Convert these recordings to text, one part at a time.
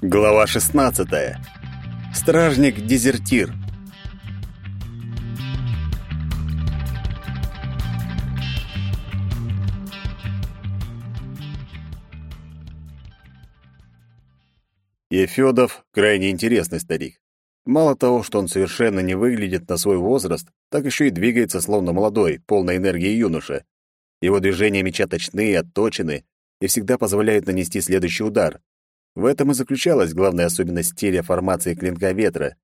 Глава 16. Стражник-дезертир. Ефёдов — крайне интересный старик. Мало того, что он совершенно не выглядит на свой возраст, так еще и двигается словно молодой, полной энергии юноша. Его движения меча точны, отточены и всегда позволяют нанести следующий удар. В этом и заключалась главная особенность стиля формации клинка ветра.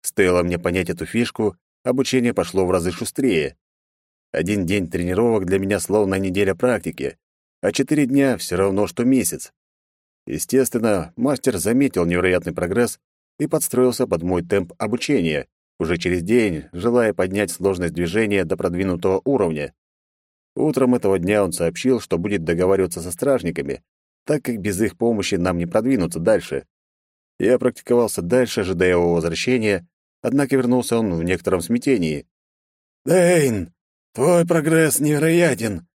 Стоило мне понять эту фишку, обучение пошло в разы шустрее. Один день тренировок для меня словно неделя практики, а четыре дня все равно, что месяц. Естественно, мастер заметил невероятный прогресс и подстроился под мой темп обучения, уже через день, желая поднять сложность движения до продвинутого уровня. Утром этого дня он сообщил, что будет договариваться со стражниками, так как без их помощи нам не продвинуться дальше. Я практиковался дальше, ожидая его возвращения, однако вернулся он в некотором смятении. «Дэйн, твой прогресс невероятен,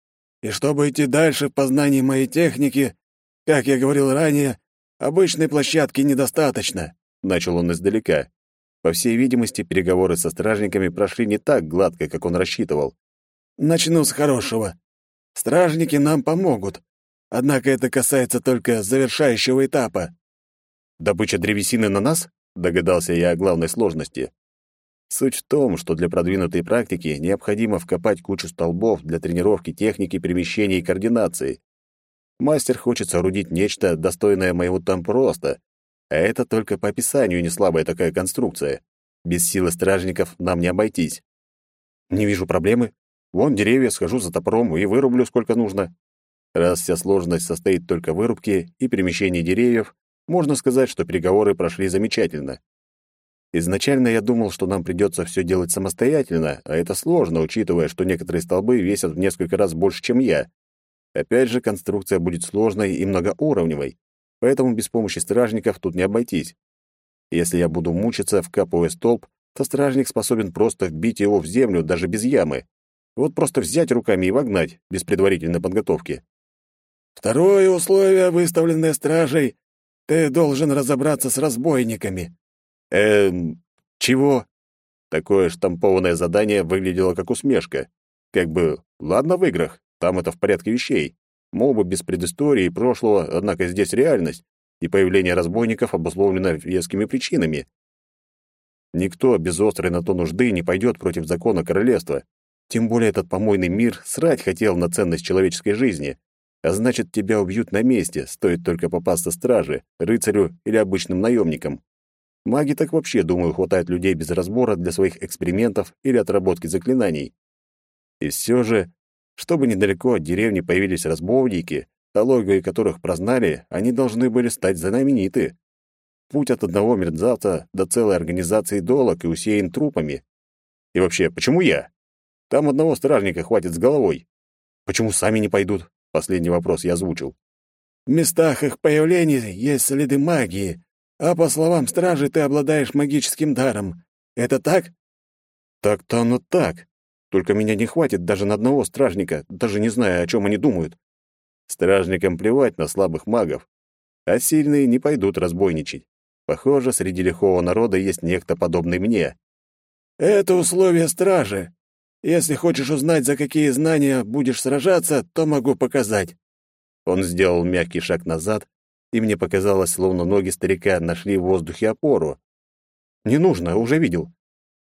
и чтобы идти дальше в познании моей техники, как я говорил ранее, обычной площадки недостаточно», — начал он издалека. По всей видимости, переговоры со стражниками прошли не так гладко, как он рассчитывал. «Начну с хорошего. Стражники нам помогут, Однако это касается только завершающего этапа. Добыча древесины на нас? Догадался я о главной сложности. Суть в том, что для продвинутой практики необходимо вкопать кучу столбов для тренировки техники перемещения и координации. Мастер хочет соорудить нечто, достойное моего темпа роста, а это только по описанию не слабая такая конструкция. Без силы стражников нам не обойтись. Не вижу проблемы. Вон деревья, схожу за топором и вырублю сколько нужно. Раз вся сложность состоит только в вырубке и перемещении деревьев, можно сказать, что переговоры прошли замечательно. Изначально я думал, что нам придется все делать самостоятельно, а это сложно, учитывая, что некоторые столбы весят в несколько раз больше, чем я. Опять же, конструкция будет сложной и многоуровневой, поэтому без помощи стражников тут не обойтись. Если я буду мучиться, вкапывая столб, то стражник способен просто вбить его в землю даже без ямы. Вот просто взять руками и вогнать, без предварительной подготовки. Второе условие, выставленное стражей, ты должен разобраться с разбойниками. Эм, чего? Такое штампованное задание выглядело как усмешка. Как бы, ладно в играх, там это в порядке вещей. Мобы без предыстории и прошлого, однако здесь реальность, и появление разбойников обусловлено вескими причинами. Никто без острой на то нужды не пойдет против закона королевства. Тем более этот помойный мир срать хотел на ценность человеческой жизни а значит, тебя убьют на месте, стоит только попасться страже, рыцарю или обычным наемникам. Маги так вообще, думаю, хватает людей без разбора для своих экспериментов или отработки заклинаний. И все же, чтобы недалеко от деревни появились разбойники, о логове которых прознали, они должны были стать знамениты. Путь от одного мерзавца до целой организации долог и усеян трупами. И вообще, почему я? Там одного стражника хватит с головой. Почему сами не пойдут? Последний вопрос я озвучил. В местах их появления есть следы магии, а по словам стражи ты обладаешь магическим даром. Это так? Так-то оно так. Только меня не хватит даже на одного стражника, даже не зная, о чем они думают. Стражникам плевать на слабых магов, а сильные не пойдут разбойничать. Похоже, среди лихого народа есть некто подобный мне. Это условие стражи. Если хочешь узнать, за какие знания будешь сражаться, то могу показать». Он сделал мягкий шаг назад, и мне показалось, словно ноги старика нашли в воздухе опору. «Не нужно, уже видел.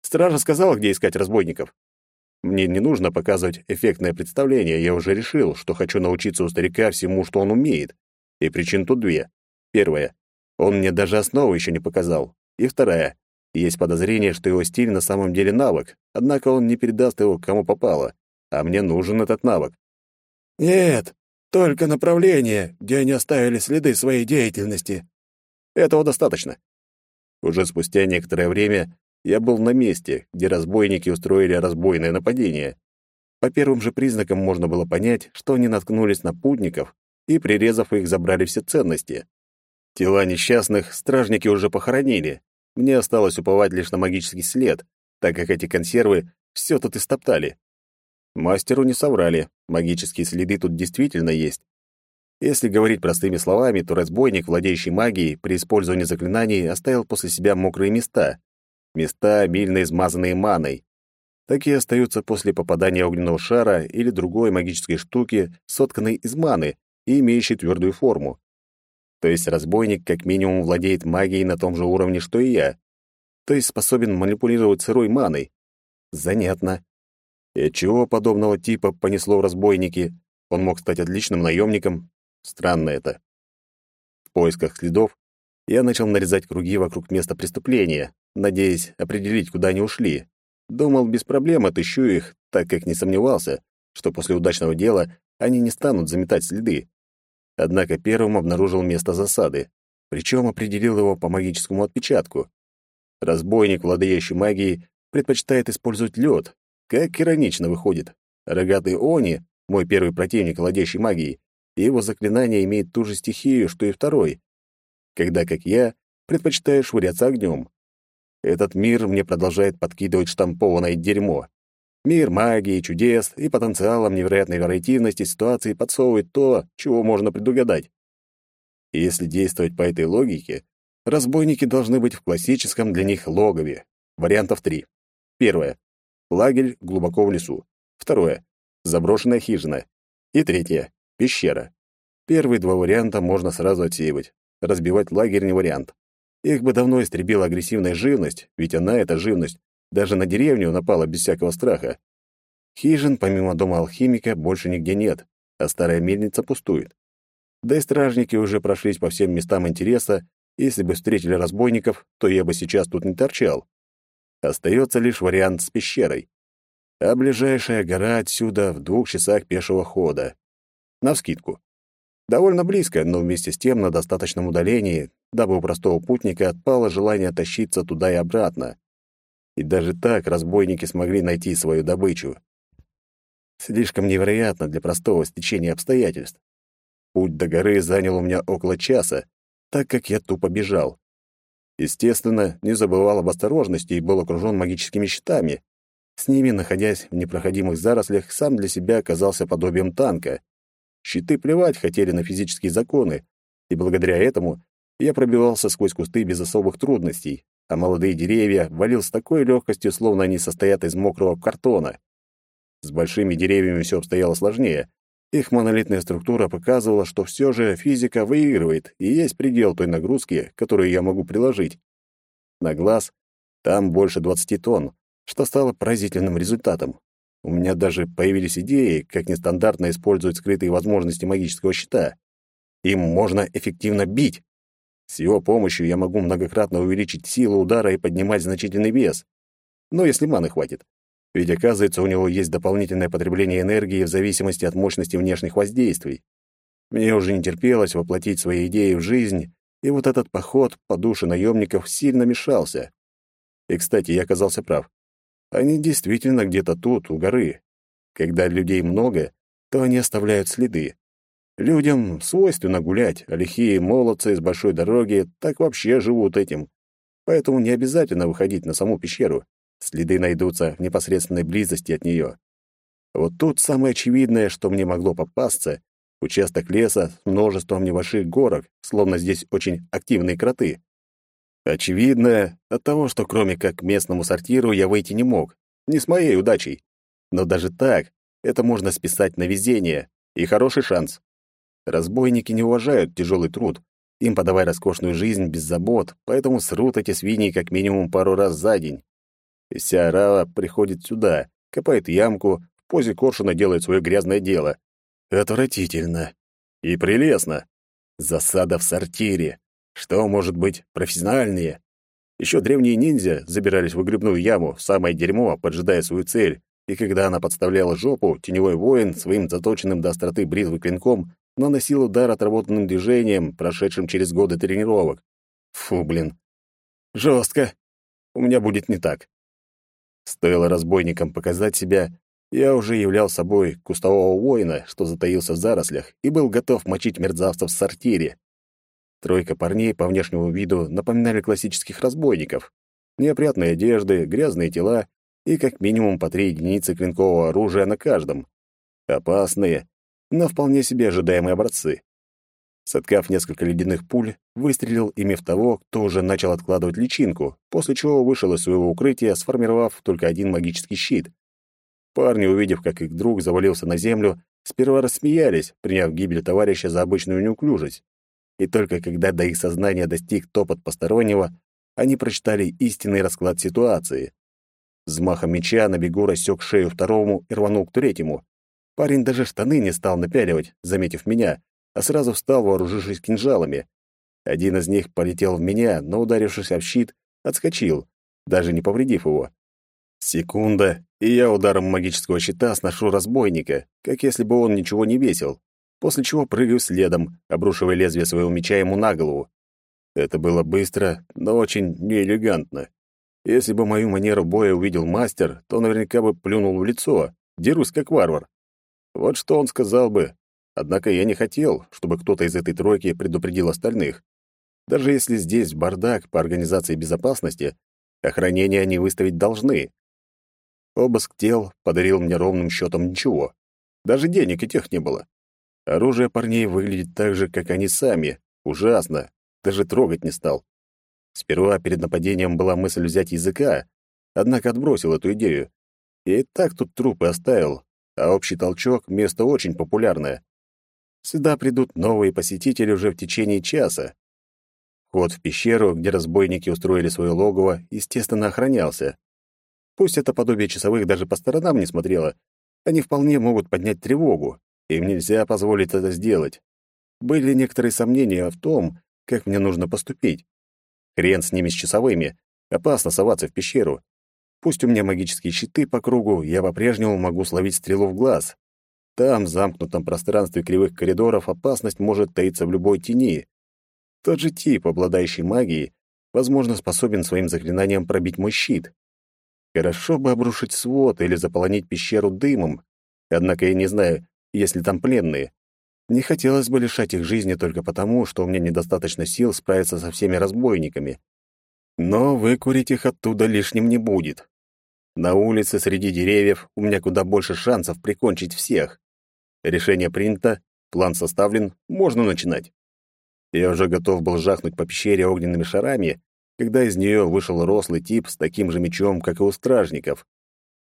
Стража сказала, где искать разбойников. Мне не нужно показывать эффектное представление, я уже решил, что хочу научиться у старика всему, что он умеет. И причин тут две. Первая. Он мне даже основы еще не показал. И вторая. Есть подозрение, что его стиль на самом деле навык, однако он не передаст его кому попало, а мне нужен этот навык. Нет, только направление, где они оставили следы своей деятельности. Этого достаточно. Уже спустя некоторое время я был на месте, где разбойники устроили разбойное нападение. По первым же признакам можно было понять, что они наткнулись на путников и, прирезав их, забрали все ценности. Тела несчастных стражники уже похоронили, мне осталось уповать лишь на магический след, так как эти консервы все тут истоптали. Мастеру не соврали, магические следы тут действительно есть. Если говорить простыми словами, то разбойник, владеющий магией, при использовании заклинаний оставил после себя мокрые места. Места, обильно измазанные маной. Такие остаются после попадания огненного шара или другой магической штуки, сотканной из маны и имеющей твердую форму. То есть разбойник как минимум владеет магией на том же уровне, что и я. То есть способен манипулировать сырой маной. Занятно. И чего подобного типа понесло в разбойники? Он мог стать отличным наемником, Странно это. В поисках следов я начал нарезать круги вокруг места преступления, надеясь определить, куда они ушли. Думал, без проблем отыщу их, так как не сомневался, что после удачного дела они не станут заметать следы. Однако первым обнаружил место засады, причем определил его по магическому отпечатку. Разбойник, владеющий магией, предпочитает использовать лед. Как иронично выходит. Рогатый Они, мой первый противник, владеющий магией, и его заклинание имеет ту же стихию, что и второй, когда, как я, предпочитаю швыряться огнем. Этот мир мне продолжает подкидывать штампованное дерьмо. Мир магии, чудес и потенциалом невероятной вариативности ситуации подсовывает то, чего можно предугадать. И если действовать по этой логике, разбойники должны быть в классическом для них логове. Вариантов три. Первое. Лагерь глубоко в лесу. Второе. Заброшенная хижина. И третье. Пещера. Первые два варианта можно сразу отсеивать. Разбивать лагерь не вариант. Их бы давно истребила агрессивная живность, ведь она, эта живность, даже на деревню напала без всякого страха. Хижин, помимо дома алхимика, больше нигде нет, а старая мельница пустует. Да и стражники уже прошлись по всем местам интереса, если бы встретили разбойников, то я бы сейчас тут не торчал. Остается лишь вариант с пещерой. А ближайшая гора отсюда в двух часах пешего хода. Навскидку. Довольно близко, но вместе с тем на достаточном удалении, дабы у простого путника отпало желание тащиться туда и обратно. И даже так разбойники смогли найти свою добычу. Слишком невероятно для простого стечения обстоятельств. Путь до горы занял у меня около часа, так как я тупо бежал. Естественно, не забывал об осторожности и был окружен магическими щитами. С ними, находясь в непроходимых зарослях, сам для себя оказался подобием танка. Щиты плевать хотели на физические законы, и благодаря этому я пробивался сквозь кусты без особых трудностей, а молодые деревья валил с такой легкостью, словно они состоят из мокрого картона. С большими деревьями все обстояло сложнее. Их монолитная структура показывала, что все же физика выигрывает, и есть предел той нагрузки, которую я могу приложить. На глаз там больше 20 тонн, что стало поразительным результатом. У меня даже появились идеи, как нестандартно использовать скрытые возможности магического щита. Им можно эффективно бить. С его помощью я могу многократно увеличить силу удара и поднимать значительный вес. Но если маны хватит. Ведь, оказывается, у него есть дополнительное потребление энергии в зависимости от мощности внешних воздействий. Мне уже не терпелось воплотить свои идеи в жизнь, и вот этот поход по душе наемников сильно мешался. И, кстати, я оказался прав. Они действительно где-то тут, у горы. Когда людей много, то они оставляют следы. Людям свойственно гулять, а лихие молодцы с большой дороги так вообще живут этим. Поэтому не обязательно выходить на саму пещеру. Следы найдутся в непосредственной близости от нее. Вот тут самое очевидное, что мне могло попасться — участок леса с множеством небольших горок, словно здесь очень активные кроты. Очевидно, от того, что кроме как к местному сортиру я выйти не мог. Не с моей удачей. Но даже так, это можно списать на везение. И хороший шанс. Разбойники не уважают тяжелый труд. Им подавай роскошную жизнь без забот, поэтому срут эти свиньи как минимум пару раз за день. И вся орава приходит сюда, копает ямку, в позе коршуна делает свое грязное дело. Отвратительно. И прелестно. Засада в сортире. Что может быть профессиональнее? Еще древние ниндзя забирались в выгребную яму, самое дерьмо, поджидая свою цель, и когда она подставляла жопу, теневой воин своим заточенным до остроты бритвы клинком наносил удар отработанным движением, прошедшим через годы тренировок. Фу, блин. Жестко. У меня будет не так. Стоило разбойникам показать себя, я уже являл собой кустового воина, что затаился в зарослях, и был готов мочить мерзавцев в сортире. Тройка парней по внешнему виду напоминали классических разбойников. Неопрятные одежды, грязные тела и как минимум по три единицы клинкового оружия на каждом. Опасные, но вполне себе ожидаемые образцы. Соткав несколько ледяных пуль, выстрелил ими в того, кто уже начал откладывать личинку, после чего вышел из своего укрытия, сформировав только один магический щит. Парни, увидев, как их друг завалился на землю, сперва рассмеялись, приняв гибель товарища за обычную неуклюжесть. И только когда до их сознания достиг топот постороннего, они прочитали истинный расклад ситуации. Взмахом меча на бегу рассек шею второму и рванул к третьему. Парень даже штаны не стал напяливать, заметив меня, а сразу встал, вооружившись кинжалами. Один из них полетел в меня, но, ударившись об щит, отскочил, даже не повредив его. Секунда, и я ударом магического щита сношу разбойника, как если бы он ничего не весил, после чего прыгаю следом, обрушивая лезвие своего меча ему на голову. Это было быстро, но очень неэлегантно. Если бы мою манеру боя увидел мастер, то наверняка бы плюнул в лицо. Дерусь как варвар. Вот что он сказал бы, Однако я не хотел, чтобы кто-то из этой тройки предупредил остальных. Даже если здесь бардак по организации безопасности, охранение они выставить должны. Обыск тел подарил мне ровным счетом ничего. Даже денег и тех не было. Оружие парней выглядит так же, как они сами. Ужасно. Даже трогать не стал. Сперва перед нападением была мысль взять языка, однако отбросил эту идею. И так тут трупы оставил, а общий толчок — место очень популярное. Сюда придут новые посетители уже в течение часа. Вход в пещеру, где разбойники устроили свое логово, естественно, охранялся. Пусть это подобие часовых даже по сторонам не смотрело, они вполне могут поднять тревогу. Им нельзя позволить это сделать. Были некоторые сомнения в том, как мне нужно поступить. Хрен с ними с часовыми. Опасно соваться в пещеру. Пусть у меня магические щиты по кругу, я по-прежнему могу словить стрелу в глаз. Там, в замкнутом пространстве кривых коридоров, опасность может таиться в любой тени. Тот же тип, обладающий магией, возможно, способен своим заклинанием пробить мой щит. Хорошо бы обрушить свод или заполонить пещеру дымом. Однако я не знаю, есть ли там пленные. Не хотелось бы лишать их жизни только потому, что у меня недостаточно сил справиться со всеми разбойниками. Но выкурить их оттуда лишним не будет. На улице среди деревьев у меня куда больше шансов прикончить всех. Решение принято, план составлен, можно начинать. Я уже готов был жахнуть по пещере огненными шарами, когда из нее вышел рослый тип с таким же мечом, как и у стражников.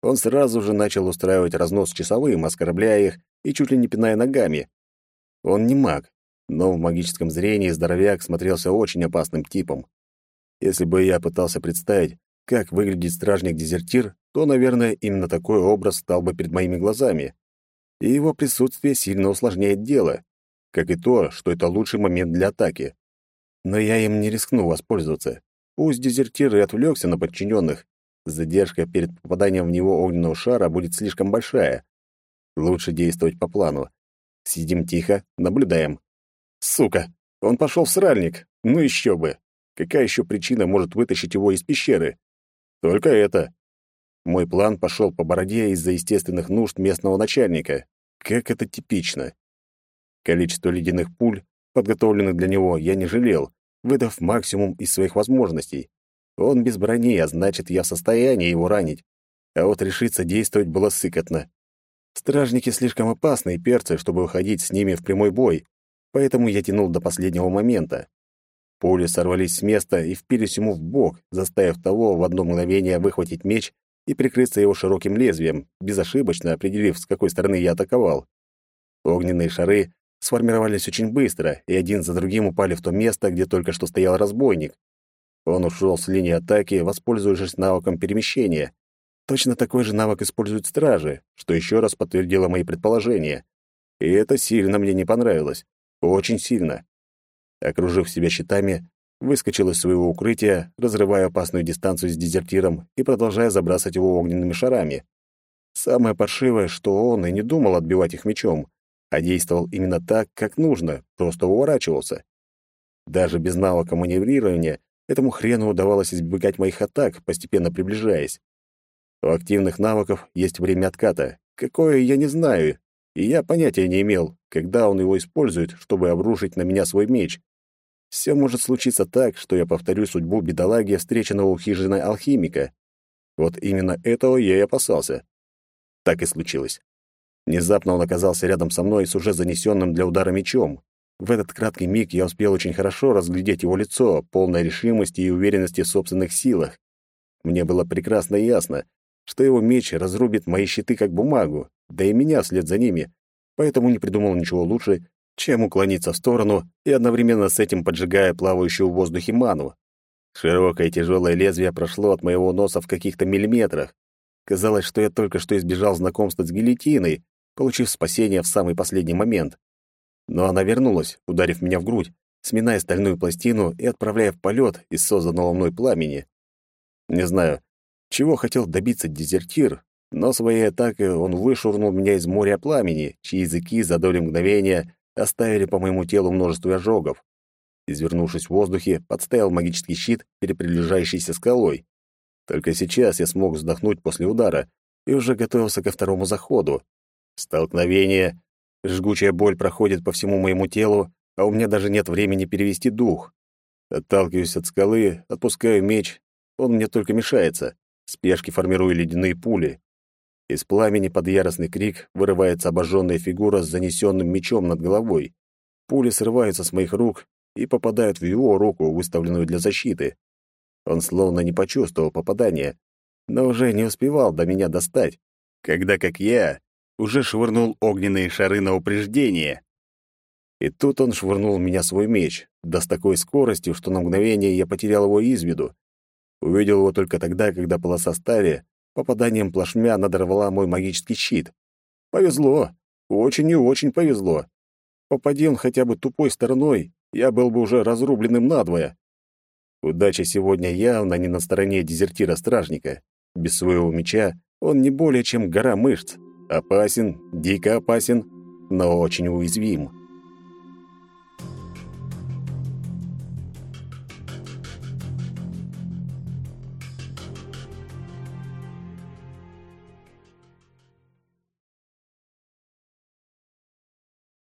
Он сразу же начал устраивать разнос часовым, оскорбляя их и чуть ли не пиная ногами. Он не маг, но в магическом зрении здоровяк смотрелся очень опасным типом. Если бы я пытался представить, как выглядит стражник-дезертир, то, наверное, именно такой образ стал бы перед моими глазами и его присутствие сильно усложняет дело, как и то, что это лучший момент для атаки. Но я им не рискну воспользоваться. Пусть дезертир и отвлекся на подчиненных, задержка перед попаданием в него огненного шара будет слишком большая. Лучше действовать по плану. Сидим тихо, наблюдаем. Сука, он пошел в сральник. Ну еще бы. Какая еще причина может вытащить его из пещеры? Только это. Мой план пошел по бороде из-за естественных нужд местного начальника. Как это типично. Количество ледяных пуль, подготовленных для него, я не жалел, выдав максимум из своих возможностей. Он без брони, а значит, я в состоянии его ранить. А вот решиться действовать было сыкотно. Стражники слишком опасные перцы, чтобы выходить с ними в прямой бой, поэтому я тянул до последнего момента. Пули сорвались с места и впились ему в бок, заставив того в одно мгновение выхватить меч и прикрыться его широким лезвием, безошибочно определив, с какой стороны я атаковал. Огненные шары сформировались очень быстро, и один за другим упали в то место, где только что стоял разбойник. Он ушел с линии атаки, воспользовавшись навыком перемещения. Точно такой же навык используют стражи, что еще раз подтвердило мои предположения. И это сильно мне не понравилось. Очень сильно. Окружив себя щитами, выскочил из своего укрытия, разрывая опасную дистанцию с дезертиром и продолжая забрасывать его огненными шарами. Самое паршивое, что он и не думал отбивать их мечом, а действовал именно так, как нужно, просто уворачивался. Даже без навыка маневрирования этому хрену удавалось избегать моих атак, постепенно приближаясь. У активных навыков есть время отката. Какое, я не знаю, и я понятия не имел, когда он его использует, чтобы обрушить на меня свой меч. Все может случиться так, что я повторю судьбу бедолаги, встреченного у хижины алхимика. Вот именно этого я и опасался. Так и случилось. Внезапно он оказался рядом со мной с уже занесенным для удара мечом. В этот краткий миг я успел очень хорошо разглядеть его лицо, полное решимости и уверенности в собственных силах. Мне было прекрасно ясно, что его меч разрубит мои щиты как бумагу, да и меня вслед за ними, поэтому не придумал ничего лучше, чем уклониться в сторону и одновременно с этим поджигая плавающую в воздухе ману. Широкое тяжелое лезвие прошло от моего носа в каких-то миллиметрах. Казалось, что я только что избежал знакомства с гильотиной, получив спасение в самый последний момент. Но она вернулась, ударив меня в грудь, сминая стальную пластину и отправляя в полет из созданного мной пламени. Не знаю, чего хотел добиться дезертир, но своей атакой он вышвырнул меня из моря пламени, чьи языки за долю мгновения оставили по моему телу множество ожогов. Извернувшись в воздухе, подставил магический щит перед прилежащейся скалой. Только сейчас я смог вздохнуть после удара и уже готовился ко второму заходу. Столкновение. Жгучая боль проходит по всему моему телу, а у меня даже нет времени перевести дух. Отталкиваюсь от скалы, отпускаю меч. Он мне только мешается. В спешке формирую ледяные пули. Из пламени под яростный крик вырывается обожженная фигура с занесенным мечом над головой. Пули срываются с моих рук и попадают в его руку, выставленную для защиты. Он словно не почувствовал попадания, но уже не успевал до меня достать, когда, как я, уже швырнул огненные шары на упреждение. И тут он швырнул в меня свой меч, да с такой скоростью, что на мгновение я потерял его из виду. Увидел его только тогда, когда полоса стали Попаданием плашмя надорвала мой магический щит. Повезло. Очень и очень повезло. Попади он хотя бы тупой стороной, я был бы уже разрубленным надвое. Удача сегодня явно не на стороне дезертира-стражника. Без своего меча он не более чем гора мышц. Опасен, дико опасен, но очень уязвим.